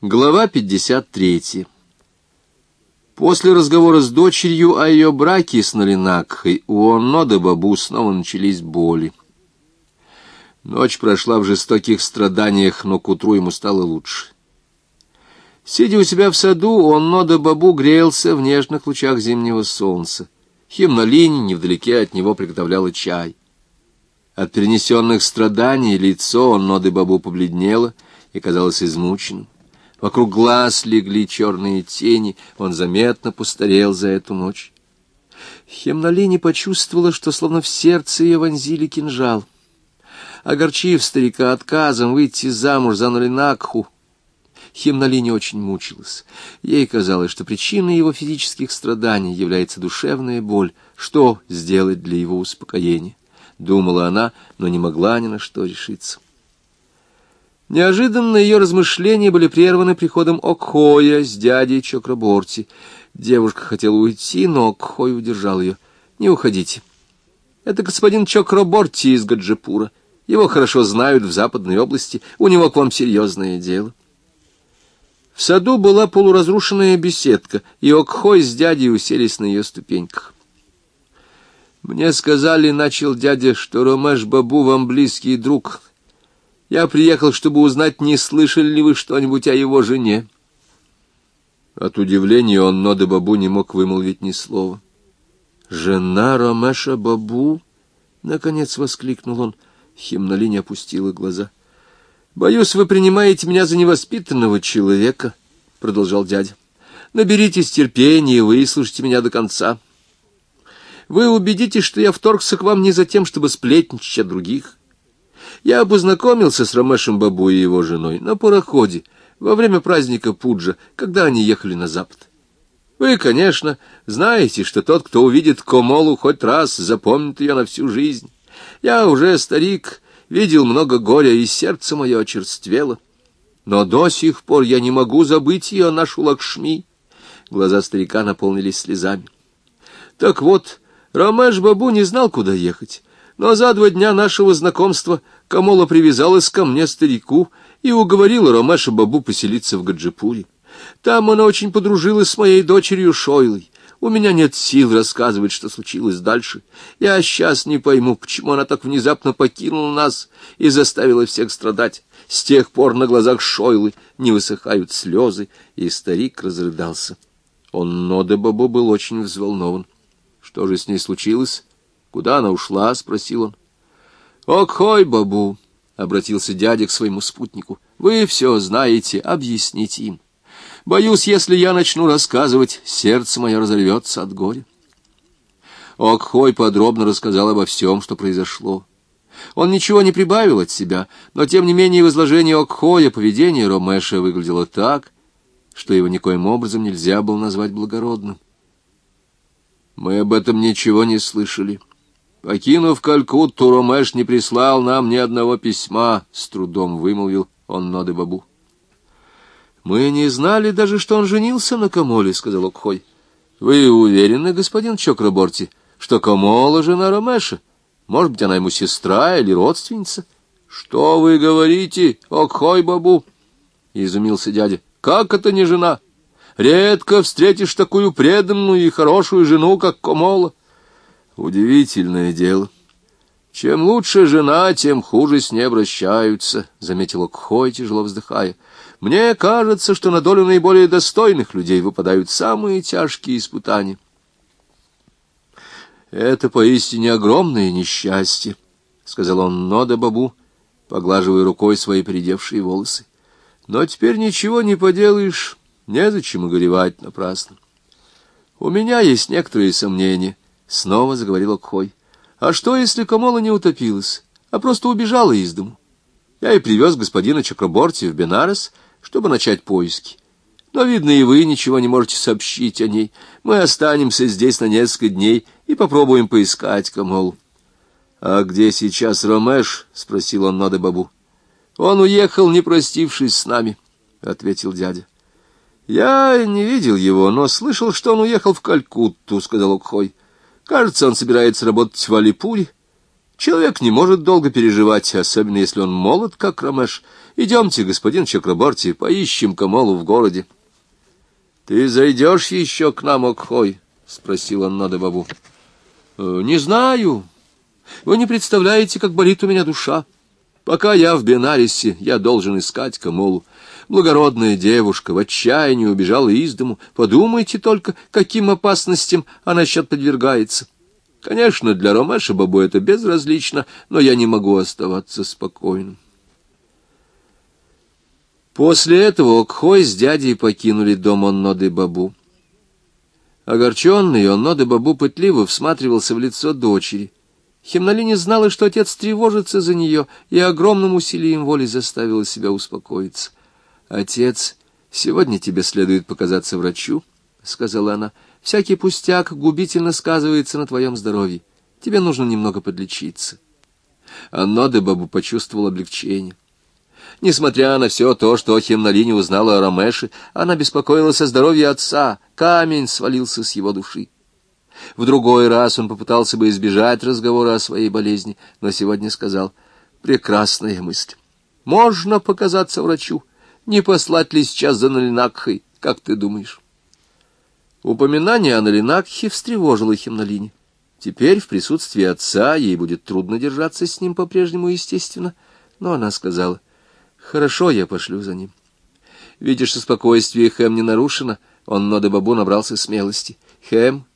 Глава 53 После разговора с дочерью о ее браке с Налинакхой у Оннода Бабу снова начались боли. Ночь прошла в жестоких страданиях, но к утру ему стало лучше. Сидя у себя в саду, Оннода Бабу грелся в нежных лучах зимнего солнца. Химнолинь невдалеке от него приготовляла чай. От перенесенных страданий лицо Онноды Бабу побледнело и казалось измученным. Вокруг глаз легли черные тени, он заметно постарел за эту ночь. Хемнолини почувствовала, что словно в сердце ее вонзили кинжал. Огорчив старика отказом выйти замуж за Нулинакху, Хемнолини очень мучилась. Ей казалось, что причиной его физических страданий является душевная боль. Что сделать для его успокоения? Думала она, но не могла ни на что решиться. Неожиданно ее размышления были прерваны приходом Окхоя с дядей Чокраборти. Девушка хотела уйти, но Окхой удержал ее. «Не уходите. Это господин Чокраборти из Гаджипура. Его хорошо знают в западной области. У него к вам серьезное дело». В саду была полуразрушенная беседка, и Окхой с дядей уселись на ее ступеньках. «Мне сказали, — начал дядя, — что Ромеш Бабу вам близкий друг, я приехал, чтобы узнать, не слышали ли вы что-нибудь о его жене. От удивления он Нода Бабу не мог вымолвить ни слова. «Жена Ромеша Бабу?» — наконец воскликнул он. Химнолинь опустила глаза. «Боюсь, вы принимаете меня за невоспитанного человека», — продолжал дядя. «Наберитесь терпения и выслушайте меня до конца. Вы убедитесь, что я вторгся к вам не за тем, чтобы сплетничать о других. Я познакомился с Ромешем Бабу и его женой на пароходе во время праздника Пуджа, когда они ехали на запад. Вы, конечно, знаете, что тот, кто увидит Комолу хоть раз, запомнит ее на всю жизнь. Я уже старик, видел много горя, и сердце мое очерствело. Но до сих пор я не могу забыть ее, нашу Лакшми. Глаза старика наполнились слезами. Так вот, Ромеш Бабу не знал, куда ехать. Но за два дня нашего знакомства Камола привязалась ко мне, старику, и уговорила Ромеша Бабу поселиться в Гаджипуре. Там она очень подружилась с моей дочерью Шойлой. У меня нет сил рассказывать, что случилось дальше. Я сейчас не пойму, почему она так внезапно покинула нас и заставила всех страдать. С тех пор на глазах Шойлы не высыхают слезы, и старик разрыдался. Он, Нода Бабу, был очень взволнован. Что же с ней случилось? Куда она ушла? — спросил он. — Окхой, бабу! — обратился дядя к своему спутнику. — Вы все знаете, объясните им. Боюсь, если я начну рассказывать, сердце мое разорвется от горя. Окхой подробно рассказал обо всем, что произошло. Он ничего не прибавил от себя, но, тем не менее, в изложении Окхоя поведение Ромеша выглядело так, что его никоим образом нельзя было назвать благородным. «Мы об этом ничего не слышали», Покинув Калькутту, Ромеш не прислал нам ни одного письма, — с трудом вымолвил он Ноды Бабу. — Мы не знали даже, что он женился на Камоле, — сказал Окхой. — Вы уверены, господин Чокраборти, что Камола — жена Ромеша? Может быть, она ему сестра или родственница? — Что вы говорите, Окхой Бабу? — изумился дядя. — Как это не жена? Редко встретишь такую преданную и хорошую жену, как Камола. Удивительное дело. Чем лучше жена, тем хуже с ней обращаются, — заметила Кхой, тяжело вздыхая. Мне кажется, что на долю наиболее достойных людей выпадают самые тяжкие испытания. Это поистине огромное несчастье, — сказал он Нода Бабу, поглаживая рукой свои передевшие волосы. Но теперь ничего не поделаешь, незачем и горевать напрасно. У меня есть некоторые сомнения — Снова заговорил Окхой. А что, если Камола не утопилась, а просто убежала из дому? Я и привез господина Чакраборти в Бенарес, чтобы начать поиски. Но, видно, и вы ничего не можете сообщить о ней. Мы останемся здесь на несколько дней и попробуем поискать Камолу. — А где сейчас Ромеш? — спросил он Ноде Бабу. — Он уехал, не простившись с нами, — ответил дядя. — Я не видел его, но слышал, что он уехал в Калькутту, — сказал Окхой. Кажется, он собирается работать в Алипуре. Человек не может долго переживать, особенно если он молод, как Ромеш. Идемте, господин Чакраборти, поищем Камолу в городе. — Ты зайдешь еще к нам, Окхой? — спросил он Нада Бабу. «Э, — Не знаю. Вы не представляете, как болит у меня душа. Пока я в Бенарисе, я должен искать Камолу. Благородная девушка в отчаянии убежала из дому. Подумайте только, каким опасностям она сейчас подвергается. — Конечно, для Ромеша Бабу это безразлично, но я не могу оставаться спокойным. После этого Окхой с дядей покинули дом Онноды Бабу. Огорченный, Онноды Бабу пытливо всматривался в лицо дочери. Химнали знала, что отец тревожится за нее, и огромным усилием воли заставила себя успокоиться. «Отец, сегодня тебе следует показаться врачу», — сказала она, — Всякий пустяк губительно сказывается на твоем здоровье. Тебе нужно немного подлечиться. Анно де Бабу почувствовал облегчение. Несмотря на все то, что Хемналине узнала о Ромеше, она беспокоилась о здоровье отца. Камень свалился с его души. В другой раз он попытался бы избежать разговора о своей болезни, но сегодня сказал «Прекрасная мысль. Можно показаться врачу. Не послать ли сейчас за Налинакхой, как ты думаешь?» Упоминание о Налинакхе встревожило Химнолине. Теперь, в присутствии отца, ей будет трудно держаться с ним по-прежнему естественно, но она сказала, «Хорошо, я пошлю за ним». Видишь, что спокойствие Хэм не нарушено, он Нода Бабу набрался смелости. «Хэм,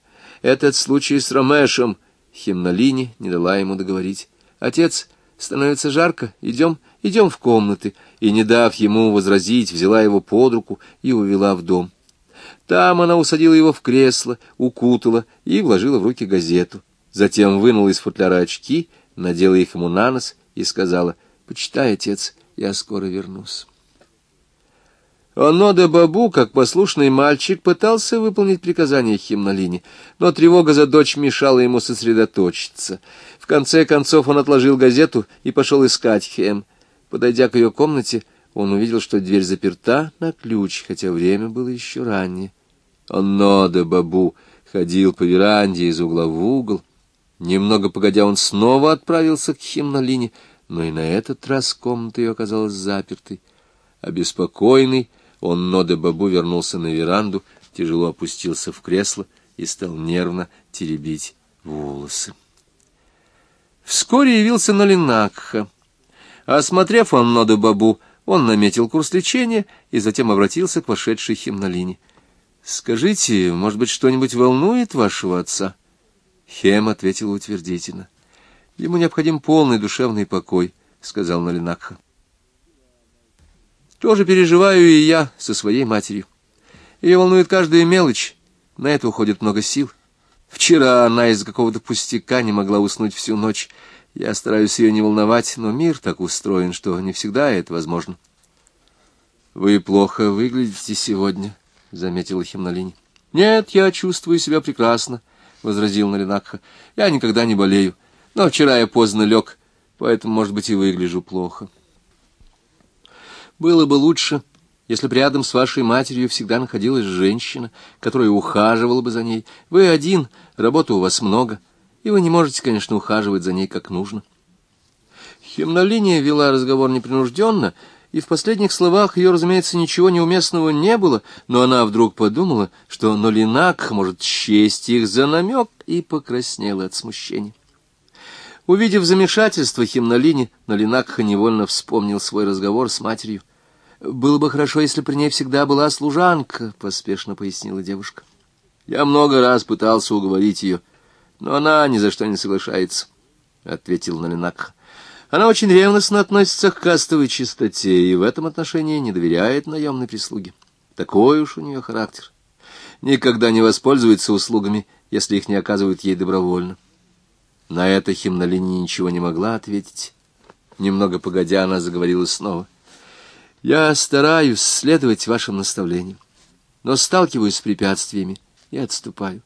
этот случай с Ромешем...» Химнолине не дала ему договорить. «Отец, становится жарко, идем, идем в комнаты». И, не дав ему возразить, взяла его под руку и увела в дом. Там она усадила его в кресло, укутала и вложила в руки газету. Затем вынула из футляра очки, надела их ему на нос и сказала, «Почитай, отец, я скоро вернусь». Онода Бабу, как послушный мальчик, пытался выполнить приказание Химнолине, но тревога за дочь мешала ему сосредоточиться. В конце концов он отложил газету и пошел искать Хем. Подойдя к ее комнате, он увидел, что дверь заперта на ключ, хотя время было еще раннее. Он Нода Бабу ходил по веранде из угла в угол. Немного погодя, он снова отправился к Химнолине, но и на этот раз комната ее оказалась запертой. Обеспокоенный, он Нода Бабу вернулся на веранду, тяжело опустился в кресло и стал нервно теребить волосы. Вскоре явился Нолинакха. Осмотрев он Нода Бабу, он наметил курс лечения и затем обратился к вошедшей химнолине. — Скажите, может быть, что-нибудь волнует вашего отца? Хем ответил утвердительно. — Ему необходим полный душевный покой, — сказал Налинакха. — Тоже переживаю и я со своей матерью. Ее волнует каждая мелочь, на это уходит много сил. Вчера она из какого-то пустяка не могла уснуть всю ночь, я стараюсь ее не волновать, но мир так устроен, что не всегда это возможно. — Вы плохо выглядите сегодня, — заметила Химнолинь. — Нет, я чувствую себя прекрасно, — возразил Налинакха. — Я никогда не болею, но вчера я поздно лег, поэтому, может быть, и выгляжу плохо. Было бы лучше, если бы рядом с вашей матерью всегда находилась женщина, которая ухаживала бы за ней. Вы один, работы у вас много — и вы не можете, конечно, ухаживать за ней как нужно. Химнолиния вела разговор непринужденно, и в последних словах ее, разумеется, ничего неуместного не было, но она вдруг подумала, что Нолинак может счесть их за намек, и покраснела от смущения. Увидев замешательство Химнолини, Нолинакха невольно вспомнил свой разговор с матерью. «Было бы хорошо, если при ней всегда была служанка», — поспешно пояснила девушка. «Я много раз пытался уговорить ее» но она ни за что не соглашается, — ответил Налинак. Она очень ревностно относится к кастовой чистоте и в этом отношении не доверяет наемной прислуге. Такой уж у нее характер. Никогда не воспользуется услугами, если их не оказывают ей добровольно. На это Химнолиния ничего не могла ответить. Немного погодя, она заговорила снова. «Я стараюсь следовать вашим наставлениям, но сталкиваюсь с препятствиями и отступаю.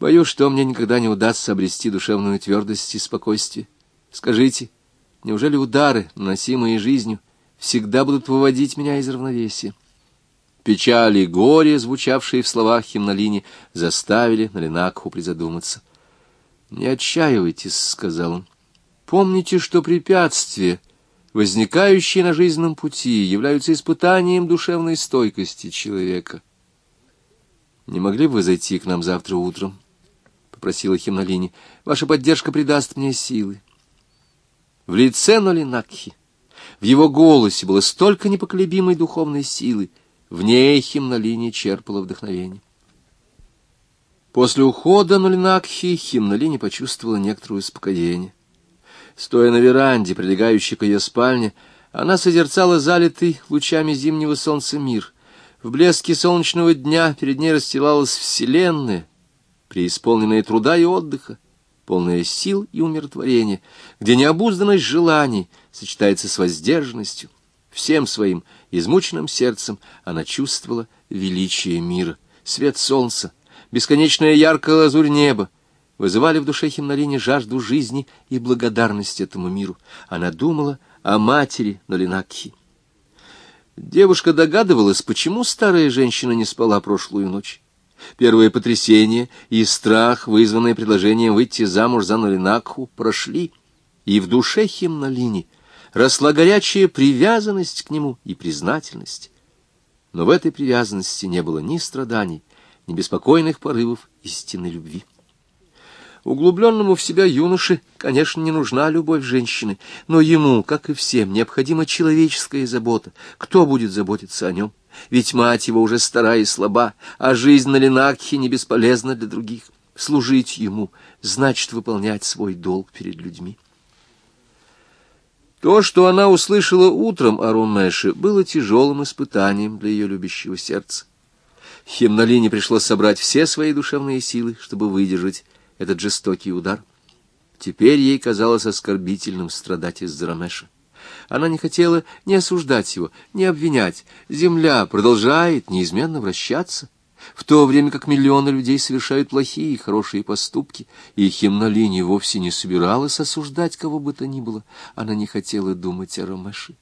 Боюсь, что мне никогда не удастся обрести душевную твердость и спокойствие. Скажите, неужели удары, наносимые жизнью, всегда будут выводить меня из равновесия? Печаль и горе, звучавшие в словах Химнолини, заставили Налинакху призадуматься. — Не отчаивайтесь, — сказал он. — Помните, что препятствия, возникающие на жизненном пути, являются испытанием душевной стойкости человека. «Не могли бы вы зайти к нам завтра утром?» — попросила Химнолини. «Ваша поддержка придаст мне силы». В лице Нолинакхи, в его голосе было столько непоколебимой духовной силы, в ней Химнолини черпала вдохновение. После ухода Нолинакхи Химнолини почувствовала некоторое успокоение. Стоя на веранде, прилегающей к ее спальне, она созерцала залитый лучами зимнего солнца мир. В блеске солнечного дня перед ней расстилалась вселенная, преисполненная труда и отдыха, полная сил и умиротворения, где необузданность желаний сочетается с воздержанностью. Всем своим измученным сердцем она чувствовала величие мира, свет солнца, бесконечное яркое лазурь неба, вызывали в душе Химнолине жажду жизни и благодарность этому миру. Она думала о матери Нолинакхи. Девушка догадывалась, почему старая женщина не спала прошлую ночь. Первое потрясение и страх, вызванные предложением выйти замуж за Нолинакху, прошли, и в душе Химнолини росла горячая привязанность к нему и признательность. Но в этой привязанности не было ни страданий, ни беспокойных порывов истинной любви. Углубленному в себя юноше, конечно, не нужна любовь женщины, но ему, как и всем, необходима человеческая забота. Кто будет заботиться о нем? Ведь мать его уже стара и слаба, а жизнь на Ленакхе не бесполезна для других. Служить ему значит выполнять свой долг перед людьми. То, что она услышала утром о Румеше, было тяжелым испытанием для ее любящего сердца. Химнолине пришлось собрать все свои душевные силы, чтобы выдержать этот жестокий удар. Теперь ей казалось оскорбительным страдать из-за Рамеша. Она не хотела ни осуждать его, ни обвинять. Земля продолжает неизменно вращаться, в то время как миллионы людей совершают плохие и хорошие поступки, и Химнолине вовсе не собиралась осуждать кого бы то ни было. Она не хотела думать о Ромеше.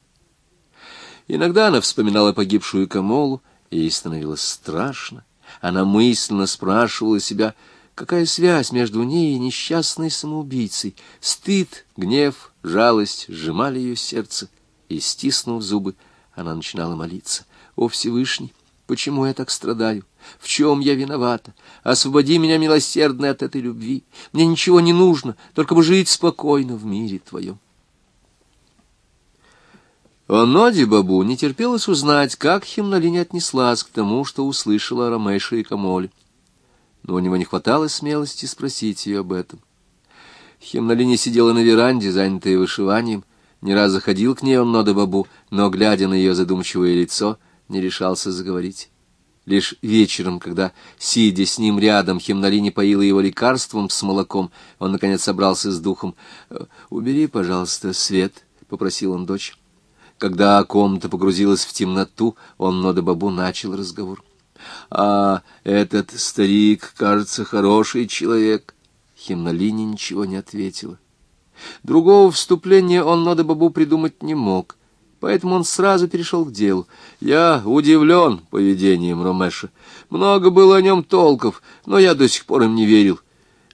Иногда она вспоминала погибшую Камолу, ей становилось страшно. Она мысленно спрашивала себя, Какая связь между ней и несчастной самоубийцей? Стыд, гнев, жалость сжимали ее сердце, и, стиснув зубы, она начинала молиться. «О Всевышний, почему я так страдаю? В чем я виновата? Освободи меня, милосердный, от этой любви. Мне ничего не нужно, только бы жить спокойно в мире твоем». Оноди Бабу не терпелось узнать, как Химнолини отнеслась к тому, что услышала о Рамеше и Камоле но у него не хватало смелости спросить ее об этом. Хемнолине сидела на веранде, занятая вышиванием. Не раз заходил к ней он Нода Бабу, но, глядя на ее задумчивое лицо, не решался заговорить. Лишь вечером, когда, сидя с ним рядом, Хемнолине поила его лекарством с молоком, он, наконец, собрался с духом. «Э, «Убери, пожалуйста, свет», — попросил он дочь. Когда комната погрузилась в темноту, он Нода Бабу начал разговор. А этот старик, кажется, хороший человек. Химнолини ничего не ответила. Другого вступления он Нода Бабу придумать не мог, поэтому он сразу перешел к делу. Я удивлен поведением Ромеша. Много было о нем толков, но я до сих пор им не верил.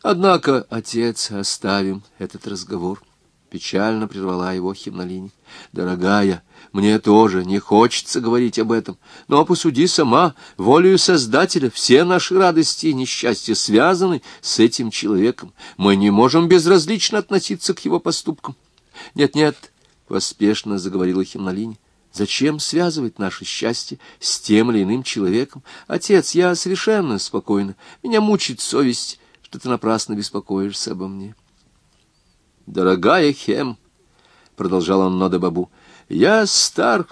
Однако, отец, оставим этот разговор. Печально прервала его Химнолини. Дорогая, мне тоже не хочется говорить об этом, но посуди сама, волею Создателя, все наши радости и несчастья связаны с этим человеком. Мы не можем безразлично относиться к его поступкам. Нет-нет, — поспешно заговорила Химнолине, — зачем связывать наше счастье с тем или иным человеком? Отец, я совершенно спокойна, меня мучит совесть, что ты напрасно беспокоишься обо мне. Дорогая Хем, — продолжал он Нода Бабу, — я стар,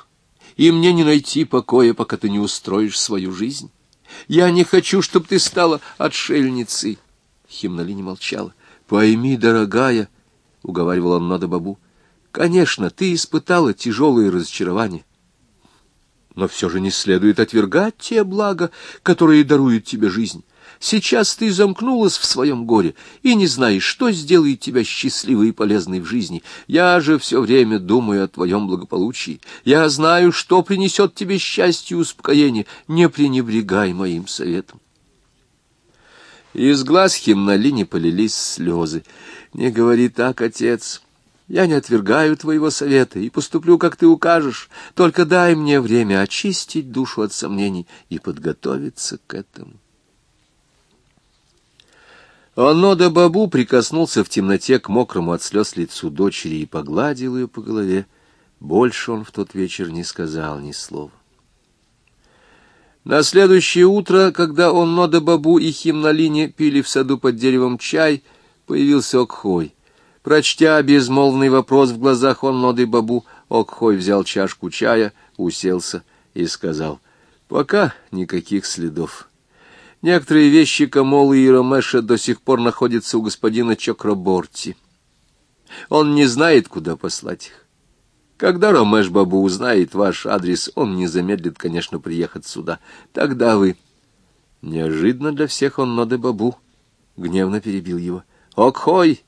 и мне не найти покоя, пока ты не устроишь свою жизнь. Я не хочу, чтобы ты стала отшельницей. Химнали не молчала. Пойми, дорогая, — уговаривал он Нода Бабу, — конечно, ты испытала тяжелые разочарования. Но все же не следует отвергать те блага, которые даруют тебе жизнь. Сейчас ты замкнулась в своем горе и не знаешь, что сделает тебя счастливой и полезной в жизни. Я же все время думаю о твоем благополучии. Я знаю, что принесет тебе счастье и успокоение. Не пренебрегай моим советом. Из глаз Химнали не полились слезы. «Не говори так, отец. Я не отвергаю твоего совета и поступлю, как ты укажешь. Только дай мне время очистить душу от сомнений и подготовиться к этому. Онода Бабу прикоснулся в темноте к мокрому от слез лицу дочери и погладил ее по голове. Больше он в тот вечер не сказал ни слова. На следующее утро, когда он Бабу и Химналине пили в саду под деревом чай, появился Окхой. Прочтя безмолвный вопрос в глазах он Бабу, Окхой взял чашку чая, уселся и сказал, «Пока никаких следов». Некоторые вещи Камолы и Ромеша до сих пор находятся у господина Чокраборти. Он не знает, куда послать их. Когда Ромеш Бабу узнает ваш адрес, он не замедлит, конечно, приехать сюда. Тогда вы... Неожиданно для всех он Ноде Бабу гневно перебил его. «Окхой!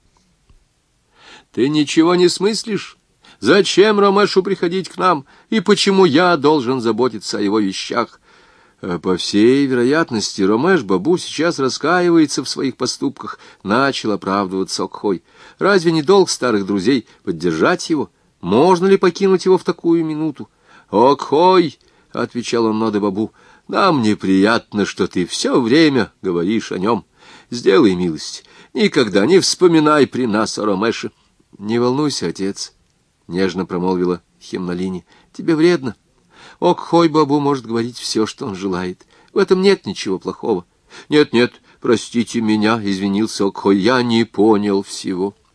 Ты ничего не смыслишь? Зачем Ромешу приходить к нам? И почему я должен заботиться о его вещах?» Э, по всей вероятности, Ромеш Бабу сейчас раскаивается в своих поступках, начал оправдываться Окхой. Разве не долг старых друзей поддержать его? Можно ли покинуть его в такую минуту? Окхой, — отвечал он Ноде Бабу, — нам неприятно, что ты все время говоришь о нем. Сделай милость, никогда не вспоминай при нас о Ромеше. Не волнуйся, отец, — нежно промолвила Химналини, — тебе вредно. — Окхой Бабу может говорить все, что он желает. В этом нет ничего плохого. Нет, нет, простите меня, извинился Окхой, я не понял всего.